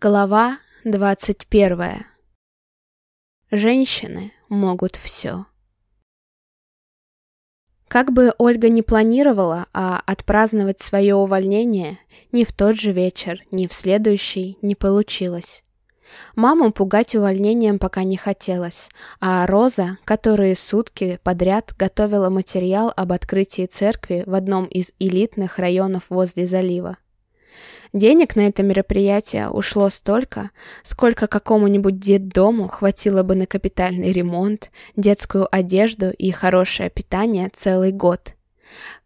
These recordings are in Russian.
Глава двадцать первая. Женщины могут все. Как бы Ольга не планировала, а отпраздновать свое увольнение ни в тот же вечер, ни в следующий не получилось. Маму пугать увольнением пока не хотелось, а Роза, которая сутки подряд готовила материал об открытии церкви в одном из элитных районов возле залива. Денег на это мероприятие ушло столько, сколько какому-нибудь детдому хватило бы на капитальный ремонт, детскую одежду и хорошее питание целый год.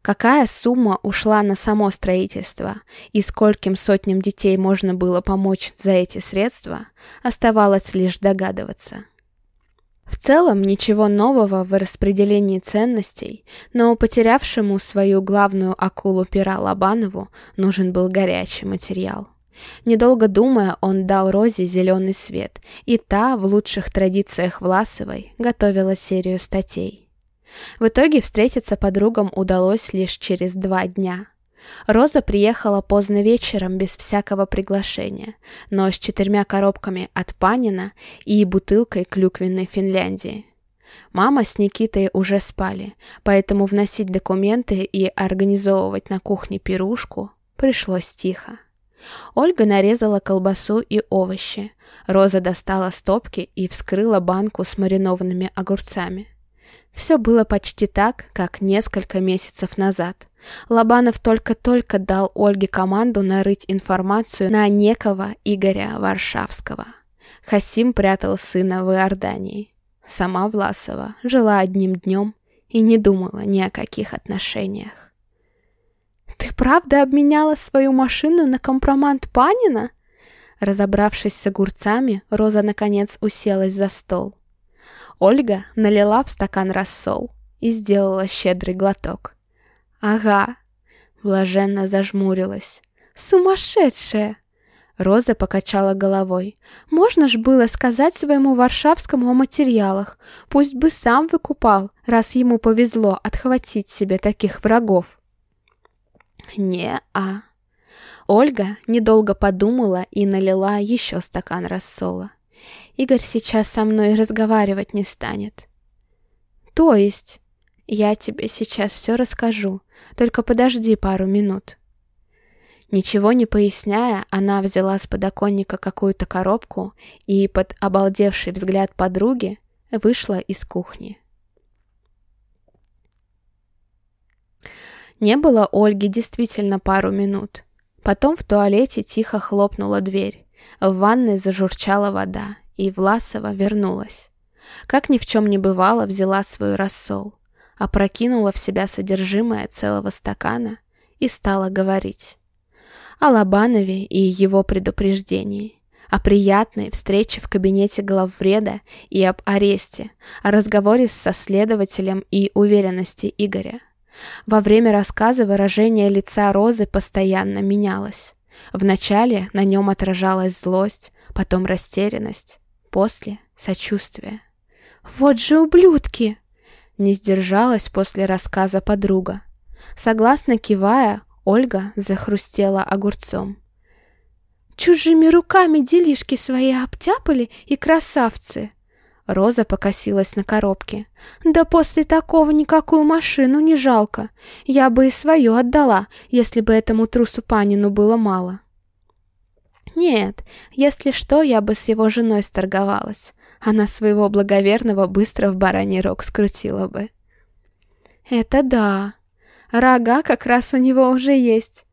Какая сумма ушла на само строительство и скольким сотням детей можно было помочь за эти средства, оставалось лишь догадываться. В целом ничего нового в распределении ценностей, но потерявшему свою главную акулу пера Лобанову нужен был горячий материал. Недолго думая, он дал Розе зеленый свет, и та, в лучших традициях Власовой, готовила серию статей. В итоге встретиться подругам удалось лишь через два дня – Роза приехала поздно вечером без всякого приглашения, но с четырьмя коробками от Панина и бутылкой клюквенной Финляндии. Мама с Никитой уже спали, поэтому вносить документы и организовывать на кухне пирушку пришлось тихо. Ольга нарезала колбасу и овощи. Роза достала стопки и вскрыла банку с маринованными огурцами. Все было почти так, как несколько месяцев назад. Лобанов только-только дал Ольге команду нарыть информацию на некого Игоря Варшавского. Хасим прятал сына в Иордании. Сама Власова жила одним днем и не думала ни о каких отношениях. «Ты правда обменяла свою машину на компромант Панина?» Разобравшись с огурцами, Роза наконец уселась за стол. Ольга налила в стакан рассол и сделала щедрый глоток. «Ага», — блаженно зажмурилась. «Сумасшедшая!» Роза покачала головой. «Можно ж было сказать своему Варшавскому о материалах. Пусть бы сам выкупал, раз ему повезло отхватить себе таких врагов». «Не-а». Ольга недолго подумала и налила еще стакан рассола. Игорь сейчас со мной разговаривать не станет. То есть? Я тебе сейчас все расскажу, только подожди пару минут. Ничего не поясняя, она взяла с подоконника какую-то коробку и под обалдевший взгляд подруги вышла из кухни. Не было Ольги действительно пару минут. Потом в туалете тихо хлопнула дверь. В ванной зажурчала вода и Власова вернулась. Как ни в чем не бывало, взяла свой рассол, опрокинула в себя содержимое целого стакана и стала говорить. О Лобанове и его предупреждении, о приятной встрече в кабинете главвреда и об аресте, о разговоре со следователем и уверенности Игоря. Во время рассказа выражение лица Розы постоянно менялось. Вначале на нем отражалась злость, потом растерянность, После — сочувствие. «Вот же ублюдки!» Не сдержалась после рассказа подруга. Согласно кивая, Ольга захрустела огурцом. «Чужими руками делишки свои обтяпали и красавцы!» Роза покосилась на коробке. «Да после такого никакую машину не жалко. Я бы и свою отдала, если бы этому трусу Панину было мало». Нет, если что, я бы с его женой сторговалась. Она своего благоверного быстро в бараний рог скрутила бы. Это да. Рога как раз у него уже есть.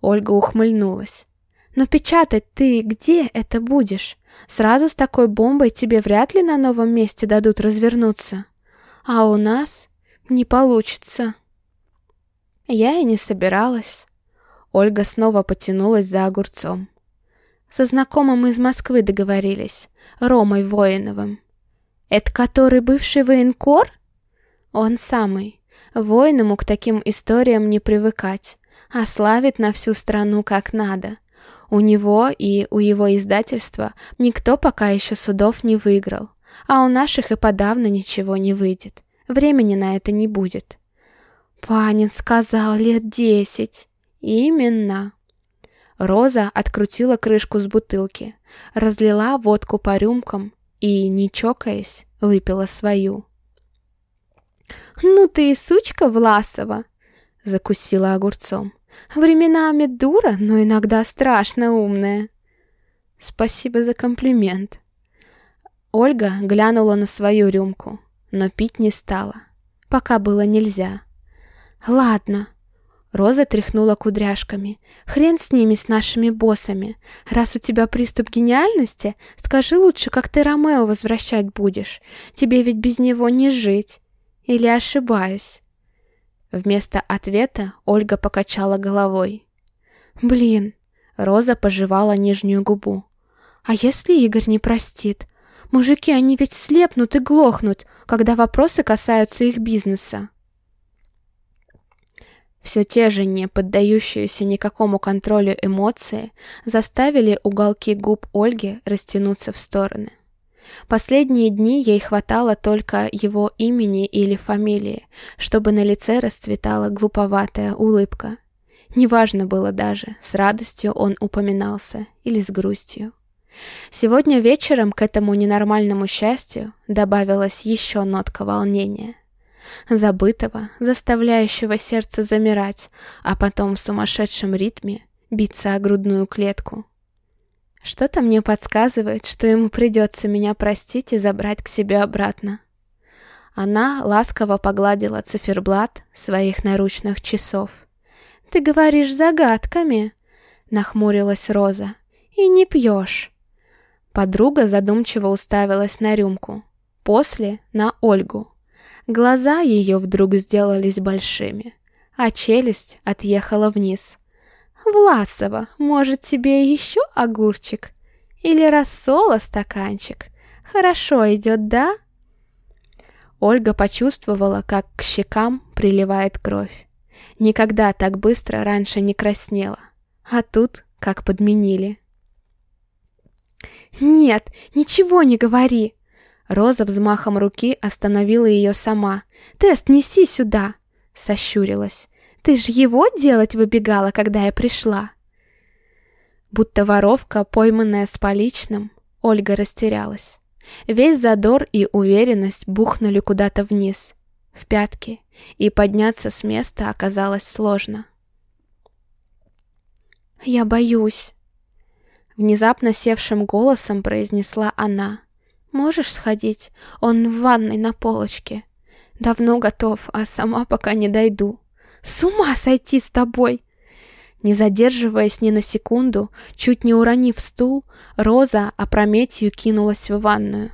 Ольга ухмыльнулась. Но печатать ты где это будешь? Сразу с такой бомбой тебе вряд ли на новом месте дадут развернуться. А у нас не получится. Я и не собиралась. Ольга снова потянулась за огурцом. Со знакомым из Москвы договорились, Ромой Воиновым. Это который бывший военкор? Он самый. Воиному к таким историям не привыкать, а славит на всю страну как надо. У него и у его издательства никто пока еще судов не выиграл, а у наших и подавно ничего не выйдет. Времени на это не будет. Панин сказал лет десять. Именно. Роза открутила крышку с бутылки, разлила водку по рюмкам и, не чокаясь, выпила свою. «Ну ты и сучка, Власова!» — закусила огурцом. «Временами дура, но иногда страшно умная». «Спасибо за комплимент». Ольга глянула на свою рюмку, но пить не стала. Пока было нельзя. «Ладно». Роза тряхнула кудряшками. «Хрен с ними, с нашими боссами. Раз у тебя приступ гениальности, скажи лучше, как ты Ромео возвращать будешь. Тебе ведь без него не жить. Или ошибаюсь?» Вместо ответа Ольга покачала головой. «Блин!» Роза пожевала нижнюю губу. «А если Игорь не простит? Мужики, они ведь слепнут и глохнут, когда вопросы касаются их бизнеса». Все те же не поддающиеся никакому контролю эмоции заставили уголки губ Ольги растянуться в стороны. Последние дни ей хватало только его имени или фамилии, чтобы на лице расцветала глуповатая улыбка. Неважно было даже, с радостью он упоминался или с грустью. Сегодня вечером к этому ненормальному счастью добавилась еще нотка волнения. Забытого, заставляющего сердце замирать, а потом в сумасшедшем ритме биться о грудную клетку. Что-то мне подсказывает, что ему придется меня простить и забрать к себе обратно. Она ласково погладила циферблат своих наручных часов. «Ты говоришь загадками?» — нахмурилась Роза. «И не пьешь». Подруга задумчиво уставилась на рюмку. После — на Ольгу. Глаза ее вдруг сделались большими, а челюсть отъехала вниз — «Власова, может, тебе еще огурчик? Или рассола стаканчик? Хорошо идет, да?» Ольга почувствовала, как к щекам приливает кровь. Никогда так быстро раньше не краснела, а тут как подменили. «Нет, ничего не говори!» Роза взмахом руки остановила ее сама. «Тест неси сюда!» Сощурилась. Ты ж его делать выбегала, когда я пришла?» Будто воровка, пойманная с поличным, Ольга растерялась. Весь задор и уверенность бухнули куда-то вниз, в пятки, и подняться с места оказалось сложно. «Я боюсь», — внезапно севшим голосом произнесла она. «Можешь сходить? Он в ванной на полочке. Давно готов, а сама пока не дойду». С ума сойти с тобой!» Не задерживаясь ни на секунду, чуть не уронив стул, Роза опрометью кинулась в ванную.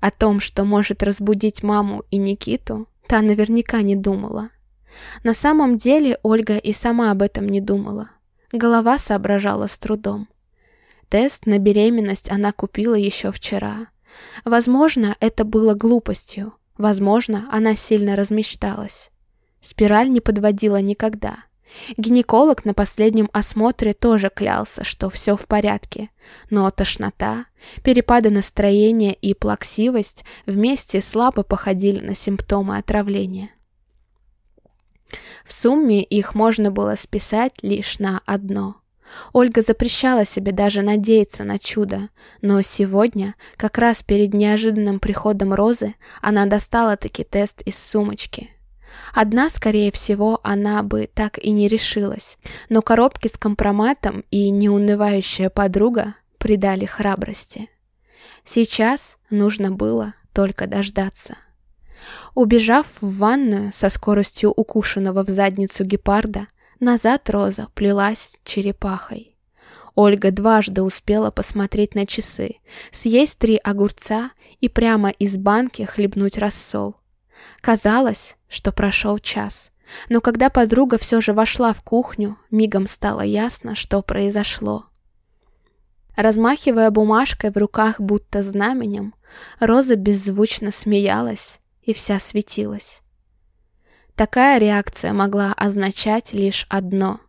О том, что может разбудить маму и Никиту, та наверняка не думала. На самом деле Ольга и сама об этом не думала. Голова соображала с трудом. Тест на беременность она купила еще вчера. Возможно, это было глупостью. Возможно, она сильно размечталась. Спираль не подводила никогда. Гинеколог на последнем осмотре тоже клялся, что все в порядке, но тошнота, перепады настроения и плаксивость вместе слабо походили на симптомы отравления. В сумме их можно было списать лишь на одно. Ольга запрещала себе даже надеяться на чудо, но сегодня, как раз перед неожиданным приходом Розы, она достала таки тест из сумочки – Одна, скорее всего, она бы так и не решилась, но коробки с компроматом и неунывающая подруга придали храбрости. Сейчас нужно было только дождаться. Убежав в ванную со скоростью укушенного в задницу гепарда, назад Роза плелась черепахой. Ольга дважды успела посмотреть на часы, съесть три огурца и прямо из банки хлебнуть рассол. Казалось, что прошел час. Но когда подруга все же вошла в кухню, мигом стало ясно, что произошло. Размахивая бумажкой в руках будто знаменем, Роза беззвучно смеялась и вся светилась. Такая реакция могла означать лишь одно.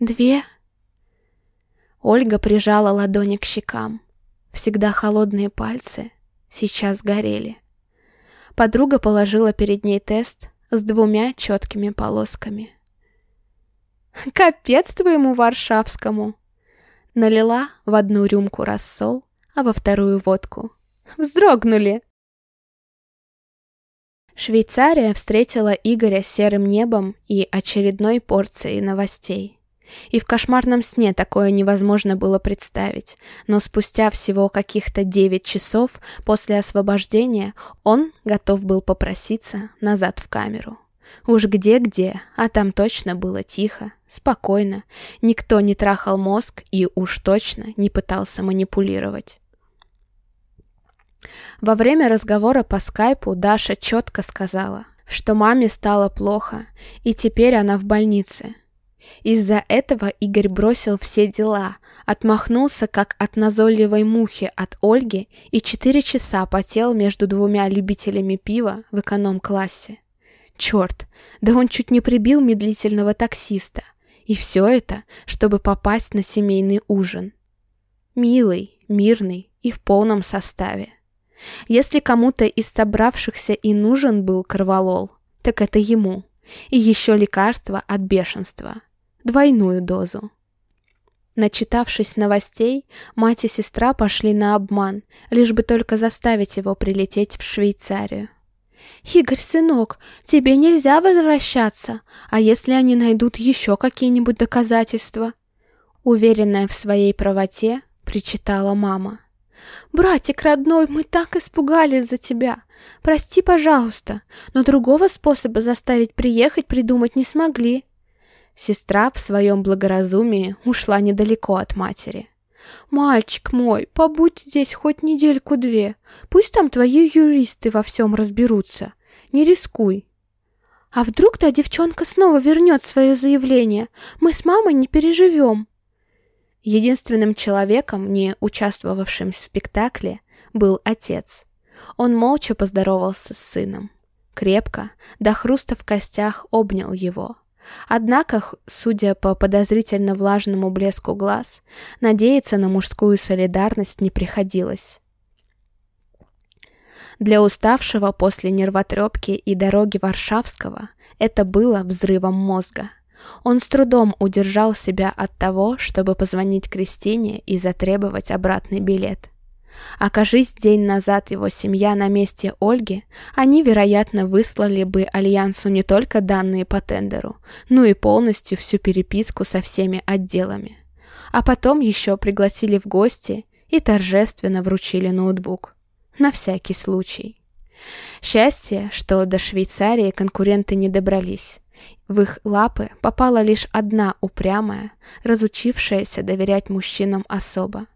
«Две?» Ольга прижала ладони к щекам. Всегда холодные пальцы сейчас горели. Подруга положила перед ней тест с двумя четкими полосками. Капец твоему варшавскому. Налила в одну рюмку рассол, а во вторую водку. Вздрогнули. Швейцария встретила Игоря серым небом и очередной порцией новостей. И в кошмарном сне такое невозможно было представить, но спустя всего каких-то 9 часов после освобождения он готов был попроситься назад в камеру. Уж где-где, а там точно было тихо, спокойно, никто не трахал мозг и уж точно не пытался манипулировать. Во время разговора по скайпу Даша четко сказала, что маме стало плохо, и теперь она в больнице. Из-за этого Игорь бросил все дела, отмахнулся как от назойливой мухи от Ольги и четыре часа потел между двумя любителями пива в эконом-классе. Черт, да он чуть не прибил медлительного таксиста. И все это, чтобы попасть на семейный ужин. Милый, мирный и в полном составе. Если кому-то из собравшихся и нужен был корвалол, так это ему. И еще лекарство от бешенства. Двойную дозу. Начитавшись новостей, мать и сестра пошли на обман, лишь бы только заставить его прилететь в Швейцарию. «Игорь, сынок, тебе нельзя возвращаться, а если они найдут еще какие-нибудь доказательства?» Уверенная в своей правоте, причитала мама. «Братик родной, мы так испугались за тебя. Прости, пожалуйста, но другого способа заставить приехать придумать не смогли». Сестра в своем благоразумии ушла недалеко от матери. «Мальчик мой, побудь здесь хоть недельку-две. Пусть там твои юристы во всем разберутся. Не рискуй». «А вдруг та девчонка снова вернет свое заявление? Мы с мамой не переживем». Единственным человеком, не участвовавшим в спектакле, был отец. Он молча поздоровался с сыном. Крепко, до хруста в костях, обнял его. Однако, судя по подозрительно влажному блеску глаз, надеяться на мужскую солидарность не приходилось. Для уставшего после нервотрепки и дороги Варшавского это было взрывом мозга – он с трудом удержал себя от того, чтобы позвонить Кристине и затребовать обратный билет. Окажись день назад его семья на месте Ольги, они, вероятно, выслали бы Альянсу не только данные по тендеру, но и полностью всю переписку со всеми отделами. А потом еще пригласили в гости и торжественно вручили ноутбук. На всякий случай. Счастье, что до Швейцарии конкуренты не добрались. В их лапы попала лишь одна упрямая, разучившаяся доверять мужчинам особо,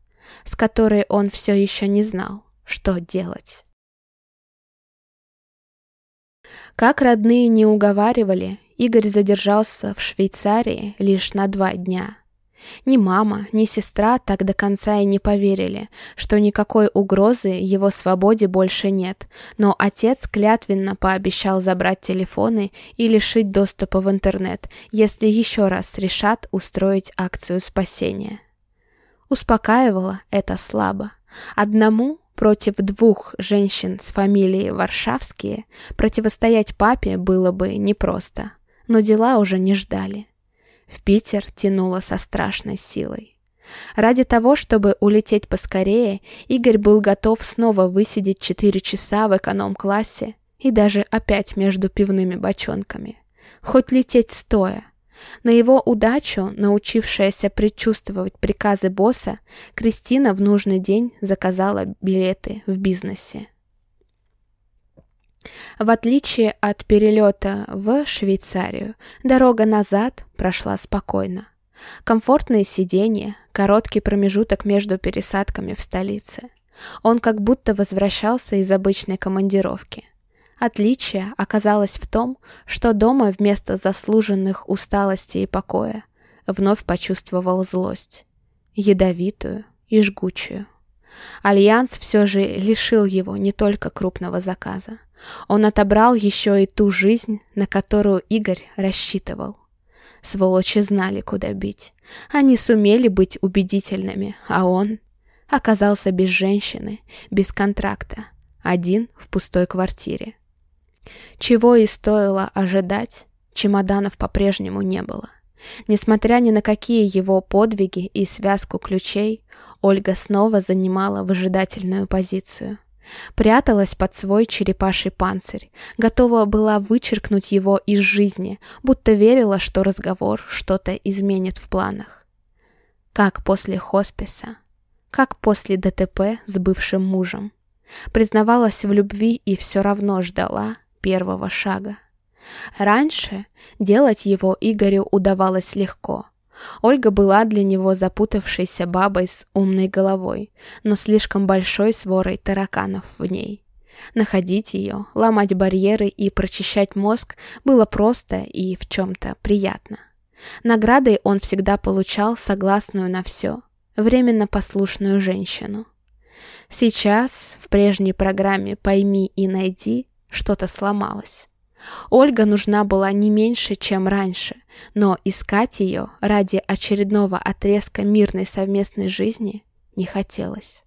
с которой он все еще не знал, что делать. Как родные не уговаривали, Игорь задержался в Швейцарии лишь на два дня – ни мама, ни сестра так до конца и не поверили, что никакой угрозы его свободе больше нет, но отец клятвенно пообещал забрать телефоны и лишить доступа в интернет, если еще раз решат устроить акцию спасения. Успокаивало это слабо. Одному против двух женщин с фамилией Варшавские противостоять папе было бы непросто, но дела уже не ждали. В Питер тянуло со страшной силой. Ради того, чтобы улететь поскорее, Игорь был готов снова высидеть четыре часа в эконом-классе и даже опять между пивными бочонками. Хоть лететь стоя. На его удачу, научившаяся предчувствовать приказы босса, Кристина в нужный день заказала билеты в бизнесе. В отличие от перелета в Швейцарию, дорога назад прошла спокойно. Комфортные сиденья, короткий промежуток между пересадками в столице. Он как будто возвращался из обычной командировки. Отличие оказалось в том, что дома вместо заслуженных усталости и покоя вновь почувствовал злость. Ядовитую и жгучую. Альянс все же лишил его не только крупного заказа. Он отобрал еще и ту жизнь, на которую Игорь рассчитывал. Сволочи знали, куда бить. Они сумели быть убедительными, а он оказался без женщины, без контракта, один в пустой квартире. Чего и стоило ожидать, чемоданов по-прежнему не было. Несмотря ни на какие его подвиги и связку ключей, Ольга снова занимала выжидательную позицию. Пряталась под свой черепаший панцирь, готова была вычеркнуть его из жизни, будто верила, что разговор что-то изменит в планах. Как после хосписа, как после ДТП с бывшим мужем. Признавалась в любви и все равно ждала первого шага. Раньше делать его Игорю удавалось легко. Ольга была для него запутавшейся бабой с умной головой, но слишком большой сворой тараканов в ней. Находить ее, ломать барьеры и прочищать мозг было просто и в чем-то приятно. Наградой он всегда получал согласную на все, временно послушную женщину. Сейчас, в прежней программе «Пойми и найди», что-то сломалось. Ольга нужна была не меньше, чем раньше, но искать ее ради очередного отрезка мирной совместной жизни не хотелось.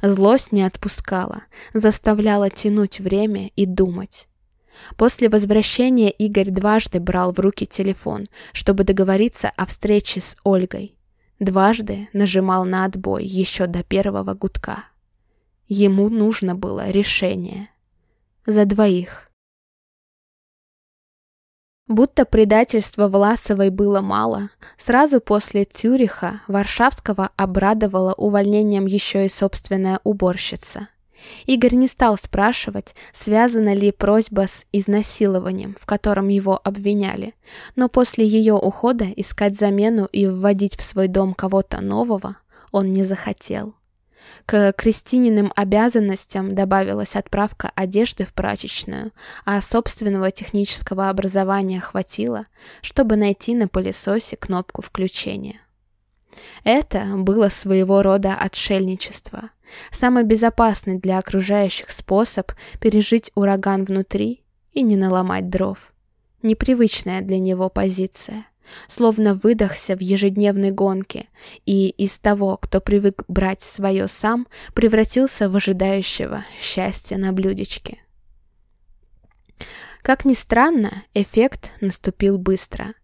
Злость не отпускала, заставляла тянуть время и думать. После возвращения Игорь дважды брал в руки телефон, чтобы договориться о встрече с Ольгой. Дважды нажимал на отбой еще до первого гудка. Ему нужно было решение. За двоих. Будто предательства Власовой было мало, сразу после Тюриха Варшавского обрадовала увольнением еще и собственная уборщица. Игорь не стал спрашивать, связана ли просьба с изнасилованием, в котором его обвиняли, но после ее ухода искать замену и вводить в свой дом кого-то нового он не захотел. К Кристининым обязанностям добавилась отправка одежды в прачечную, а собственного технического образования хватило, чтобы найти на пылесосе кнопку включения. Это было своего рода отшельничество, самый безопасный для окружающих способ пережить ураган внутри и не наломать дров. Непривычная для него позиция словно выдохся в ежедневной гонке, и из того, кто привык брать свое сам, превратился в ожидающего счастья на блюдечке. Как ни странно, эффект наступил быстро.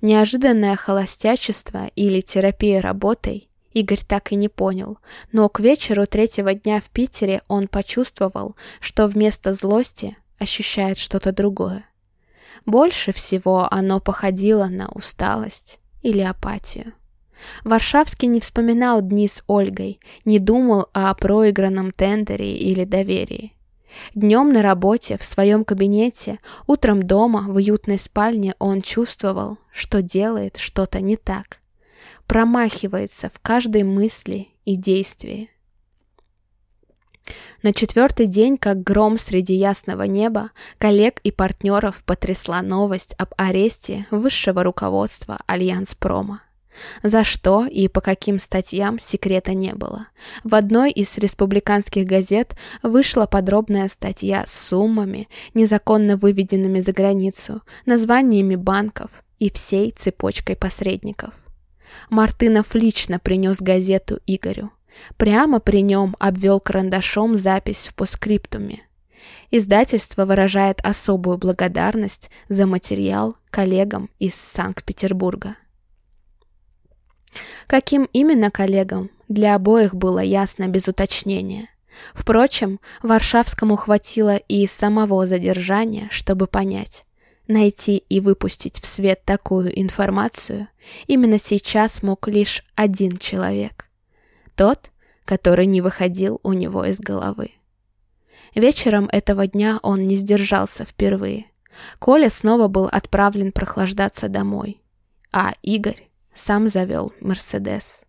Неожиданное холостячество или терапия работой Игорь так и не понял, но к вечеру третьего дня в Питере он почувствовал, что вместо злости ощущает что-то другое. Больше всего оно походило на усталость или апатию. Варшавский не вспоминал дни с Ольгой, не думал о проигранном тендере или доверии. Днем на работе, в своем кабинете, утром дома, в уютной спальне он чувствовал, что делает что-то не так. Промахивается в каждой мысли и действии. На четвертый день, как гром среди ясного неба, коллег и партнеров потрясла новость об аресте высшего руководства Альянс Прома. За что и по каким статьям секрета не было. В одной из республиканских газет вышла подробная статья с суммами, незаконно выведенными за границу, названиями банков и всей цепочкой посредников. Мартынов лично принес газету Игорю. Прямо при нем обвел карандашом запись в постскриптуме. Издательство выражает особую благодарность за материал коллегам из Санкт-Петербурга. Каким именно коллегам, для обоих было ясно без уточнения. Впрочем, Варшавскому хватило и самого задержания, чтобы понять. Найти и выпустить в свет такую информацию именно сейчас мог лишь один человек. Тот, который не выходил у него из головы. Вечером этого дня он не сдержался впервые. Коля снова был отправлен прохлаждаться домой, а Игорь сам завел «Мерседес».